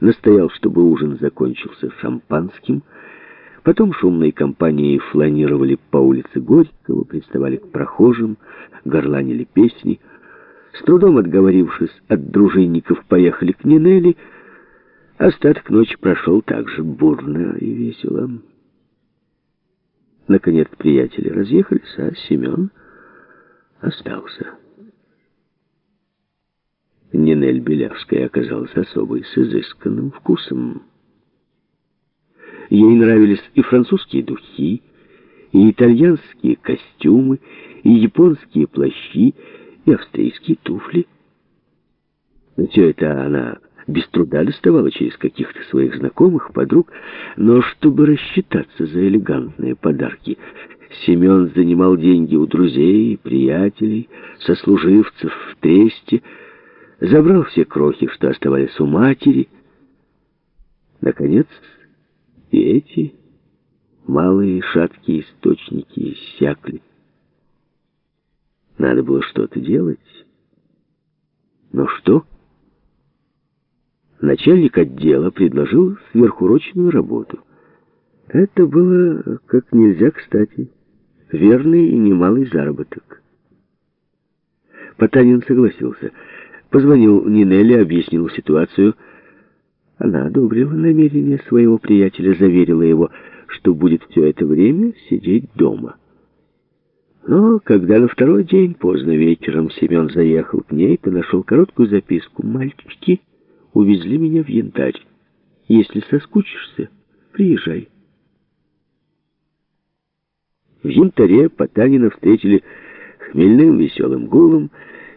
настоял, чтобы ужин закончился шампанским. Потом шумные компании фланировали по улице Горького, приставали к прохожим, горланили песни. С трудом отговорившись от дружинников, поехали к Нинели. Остаток ночи прошел так же бурно и весело. Наконец приятели разъехались, а Семен остался. Нинель Белявская оказалась особой с изысканным вкусом. Ей нравились и французские духи, и итальянские костюмы, и японские плащи, и австрийские туфли. Все это она без труда доставала через каких-то своих знакомых, подруг, но чтобы рассчитаться за элегантные подарки, Семен занимал деньги у друзей, приятелей, сослуживцев в тресте, забрал все крохи, что оставались у матери. Наконец, и эти малые шаткие источники иссякли. Надо было что-то делать. Но что? Начальник отдела предложил сверхурочную работу. Это было как нельзя кстати. Верный и немалый заработок. Потанин согласился. Позвонил Нинелли, объяснил ситуацию. Она одобрила намерение своего приятеля, заверила его, что будет все это время сидеть дома. Но когда на второй день, поздно вечером, Семен заехал к ней, то нашел короткую записку. «Мальчики увезли меня в янтарь. Если соскучишься, приезжай». В янтаре Потанина встретили хмельным веселым гулом,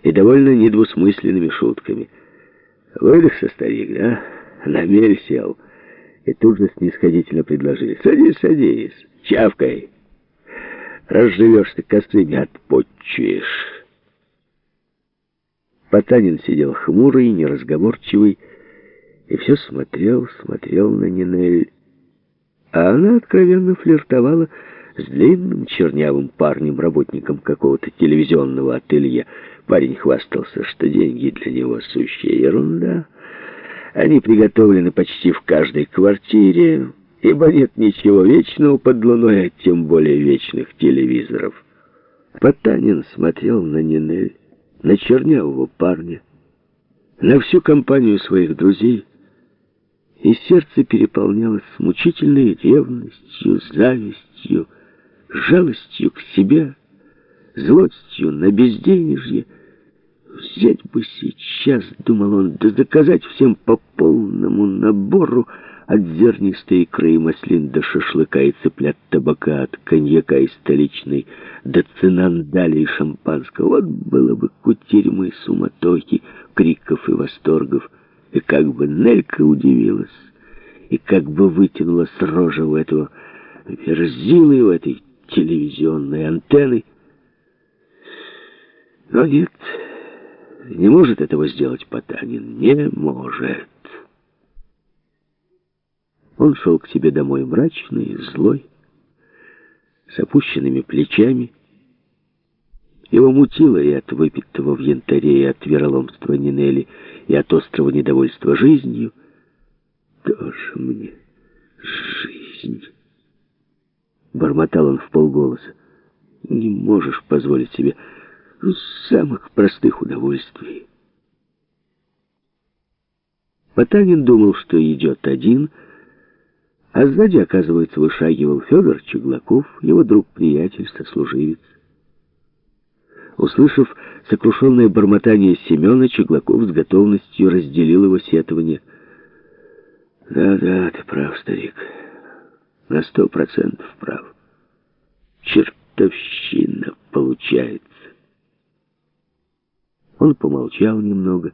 и довольно недвусмысленными шутками. Выдохся, старик, да? На мель сел. И тут же снисходительно предложили. Садись, садись, чавкай. Разживешься косыми, отпочуешь. Потанин сидел хмурый, неразговорчивый, и все смотрел, смотрел на Нинель. А она откровенно флиртовала с длинным чернявым парнем, работником какого-то телевизионного ателье. Парень хвастался, что деньги для него сущая ерунда. Они приготовлены почти в каждой квартире, ибо нет ничего вечного под луной, а тем более вечных телевизоров. Потанин смотрел на Нинель, на чернявого парня, на всю компанию своих друзей, и сердце переполнялось мучительной ревностью, завистью, жалостью к себе, злостью на безденежье, Взять бы сейчас, думал он, да заказать всем по полному набору от зернистой икры и маслин до шашлыка и цыплят табака, от коньяка и столичной до цинандали и шампанского. Вот было бы кутерьмы и суматохи, криков и восторгов. И как бы Нелька удивилась, и как бы вытянула с рожа у этого верзилы, у этой телевизионной антенны. Но нет... Не может этого сделать Потанин. Не может. Он шел к себе домой мрачный, злой, с опущенными плечами. Его мутило и от выпитого в янтаре, и от вероломства Нинели, и от острого недовольства жизнью. Тоже мне Бормотал он в полголоса. Не можешь позволить себе самых простых удовольствий. Потанин думал, что идет один, а сзади, оказывается, вышагивал Федор Чеглаков, его друг-приятель, сослуживец. Услышав сокрушенное бормотание Семена, Чеглаков с готовностью разделил его сетование. «Да-да, ты прав, старик. На сто процентов прав. Чертовщина получается». Он помолчал немного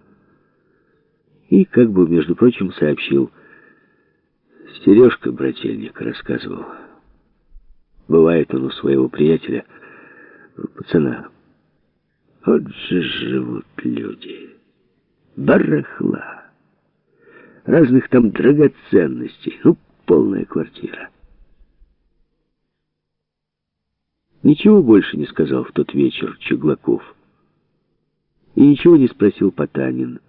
и, как бы, между прочим, сообщил. Сережка, брательник, рассказывал. Бывает он у своего приятеля, пацана. Вот же живут люди. Барахла. Разных там драгоценностей. Ну, полная квартира. Ничего больше не сказал в тот вечер Чеглаков и ничего не спросил Потанин.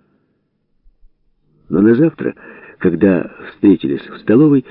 Но на завтра Когда встретились в столовой,